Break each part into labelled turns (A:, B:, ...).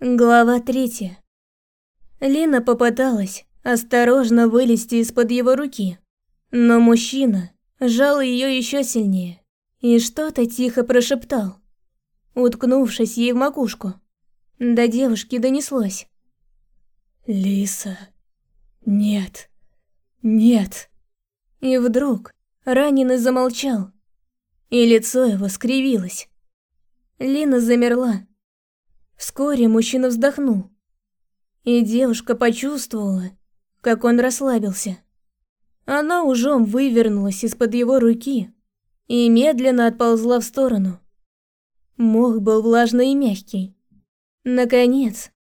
A: Глава третья. Лина попыталась осторожно вылезти из-под его руки, но мужчина сжал ее еще сильнее и что-то тихо прошептал, уткнувшись ей в макушку. До девушки донеслось.
B: «Лиса, нет, нет».
A: И вдруг раненый замолчал, и лицо его скривилось. Лина замерла, Вскоре мужчина вздохнул, и девушка почувствовала, как он расслабился. Она ужом вывернулась из-под его руки и медленно отползла в сторону. Мох был влажный и мягкий. Наконец,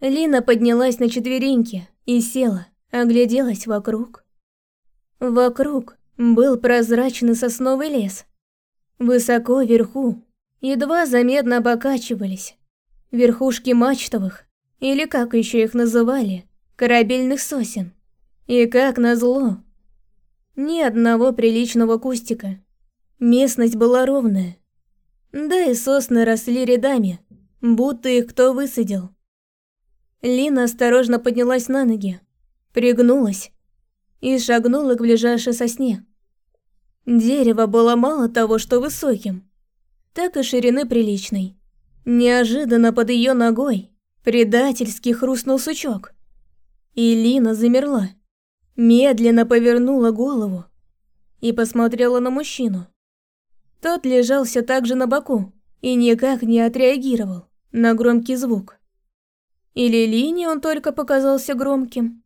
A: Лина поднялась на четвереньки и села, огляделась вокруг. Вокруг был прозрачный сосновый лес. Высоко вверху едва заметно покачивались верхушки мачтовых, или как еще их называли, корабельных сосен. И как назло, ни одного приличного кустика. Местность была ровная. Да и сосны росли рядами, будто их кто высадил. Лина осторожно поднялась на ноги, пригнулась и шагнула к ближайшей сосне. Дерево было мало того, что высоким, так и ширины приличной. Неожиданно под ее ногой предательски хрустнул сучок. И Лина замерла, медленно повернула голову и посмотрела на мужчину. Тот лежал все так же на боку и никак не отреагировал на громкий звук. Или Лине он только показался громким.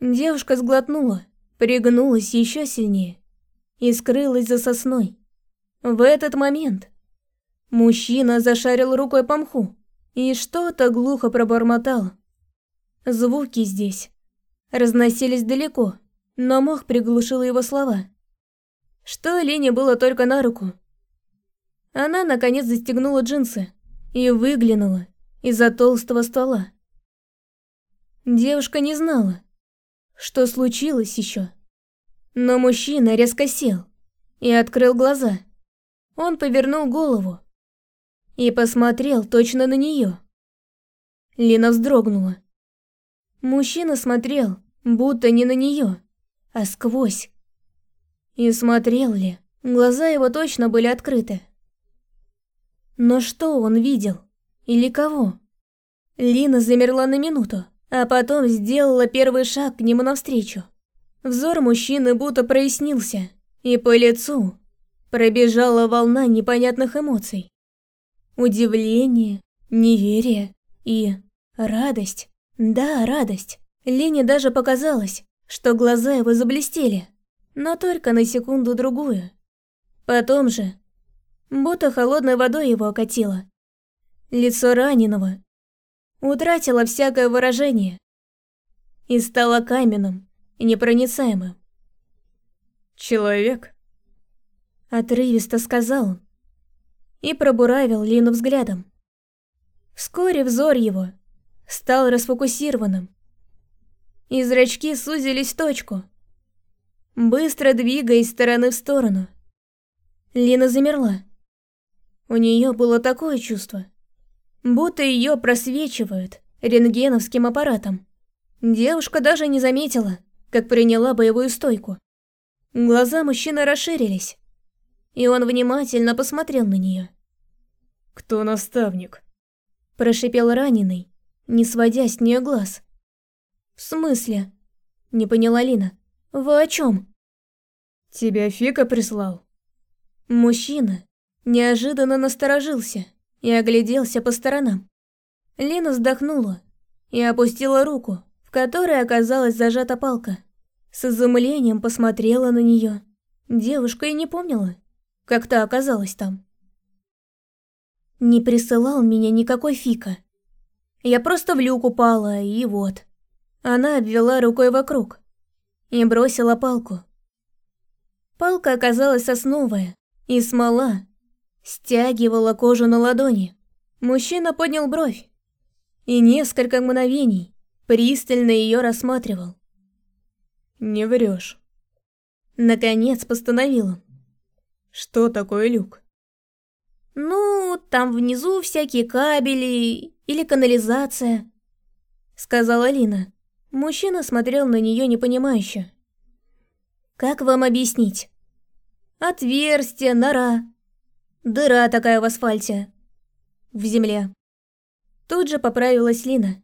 A: Девушка сглотнула, пригнулась еще сильнее и скрылась за сосной. В этот момент Мужчина зашарил рукой по мху и что-то глухо пробормотал. Звуки здесь разносились далеко, но мох приглушил его слова. Что Лене было только на руку. Она, наконец, застегнула джинсы и выглянула из-за толстого стола. Девушка не знала, что случилось еще. Но мужчина резко сел и открыл глаза. Он повернул голову и посмотрел точно на нее. Лина вздрогнула. Мужчина смотрел, будто не на нее, а сквозь. И смотрел ли, глаза его точно были открыты. Но что он видел? Или кого? Лина замерла на минуту, а потом сделала первый шаг к нему навстречу. Взор мужчины будто прояснился, и по лицу пробежала волна непонятных эмоций удивление, неверие и радость. Да, радость. Лене даже показалось, что глаза его заблестели, но только на секунду-другую. Потом же, будто холодной водой его окатило. Лицо раненого утратило всякое выражение и стало каменным и непроницаемым.
B: «Человек?»
A: Отрывисто сказал он и пробуравил Лину взглядом. Вскоре взор его стал расфокусированным, и зрачки сузились в точку, быстро двигаясь стороны в сторону. Лина замерла. У нее было такое чувство, будто ее просвечивают рентгеновским аппаратом. Девушка даже не заметила, как приняла боевую стойку. Глаза мужчины расширились, и он внимательно посмотрел на нее.
B: «Кто наставник?»
A: Прошипел раненый, не сводя с нее глаз. «В смысле?» Не поняла Лина. «Вы о чем?
B: «Тебя Фика прислал?»
A: Мужчина неожиданно насторожился и огляделся по сторонам. Лина вздохнула и опустила руку, в которой оказалась зажата палка. С изумлением посмотрела на нее. Девушка и не помнила, как та оказалась там. Не присылал меня никакой Фика. Я просто в люк упала, и вот. Она обвела рукой вокруг и бросила палку. Палка оказалась сосновая, и смола стягивала кожу на ладони. Мужчина поднял бровь и несколько мгновений пристально ее рассматривал.
B: «Не врешь.
A: Наконец постановил он.
B: Что такое люк?
A: Ну, там внизу всякие кабели или канализация», — сказала Лина. Мужчина смотрел на нее непонимающе. «Как вам объяснить?» «Отверстие, нора, дыра такая в асфальте, в земле». Тут же поправилась Лина.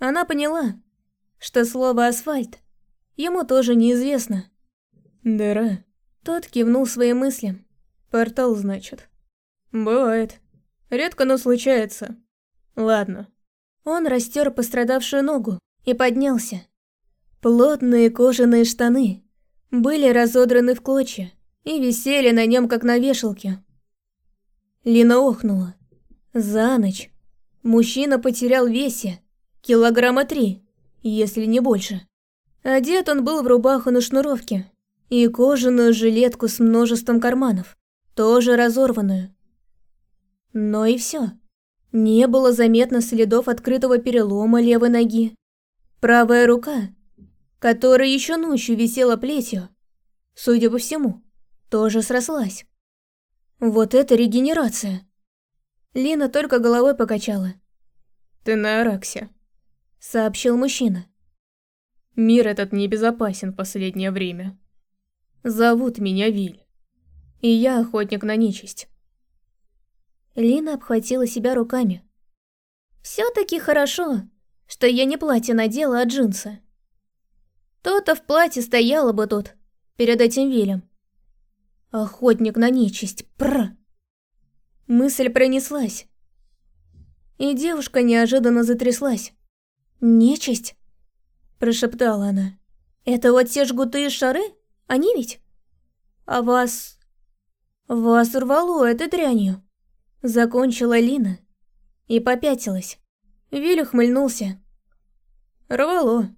A: Она поняла, что слово «асфальт» ему тоже неизвестно.
B: «Дыра?»
A: Тот кивнул своим мыслям.
B: «Портал, значит?» «Бывает. Редко, но случается. Ладно».
A: Он растер пострадавшую ногу и поднялся. Плотные кожаные штаны были разодраны в клочья и висели на нем, как на вешалке. Лина охнула. За ночь мужчина потерял весе килограмма три, если не больше. Одет он был в рубаху на шнуровке и кожаную жилетку с множеством карманов, тоже разорванную. Но и все. Не было заметно следов открытого перелома левой ноги. Правая рука, которая еще ночью висела плетью, судя по всему, тоже срослась. Вот это регенерация. Лина только головой покачала.
B: «Ты на Араксе», —
A: сообщил мужчина.
B: «Мир этот небезопасен в последнее время. Зовут меня Виль, и я охотник на нечисть».
A: Лина обхватила себя руками. «Все-таки хорошо, что я не платье надела, а джинсы. То-то в платье стояла бы тут, перед этим Вилем. Охотник на нечисть, пр. Мысль пронеслась. И девушка неожиданно затряслась. «Нечисть?» – прошептала она. «Это вот те жгуты и шары? Они ведь? А вас... вас урвало этой дрянью?» Закончила Лина и попятилась. Виль ухмыльнулся.
B: Рвало.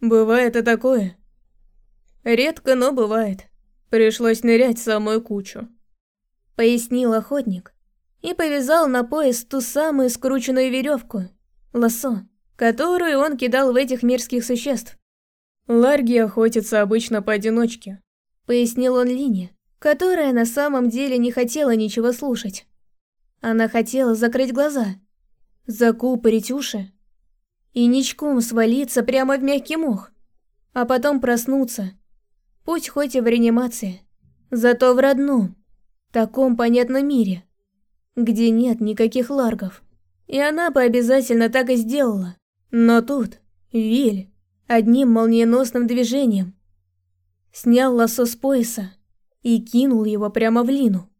B: Бывает и такое. Редко, но бывает. Пришлось нырять в самую кучу.
A: Пояснил охотник и повязал на пояс ту самую скрученную веревку, лосо, которую он кидал в этих мирских существ.
B: Ларги охотятся обычно поодиночке.
A: Пояснил он Лине, которая на самом деле не хотела ничего слушать. Она хотела закрыть глаза, закупорить уши и ничком свалиться прямо в мягкий мох, а потом проснуться. Пусть хоть и в реанимации, зато в родном, таком понятном мире, где нет никаких ларгов. И она бы обязательно так и сделала. Но тут Виль одним молниеносным движением снял лосо с пояса и кинул его прямо в Лину.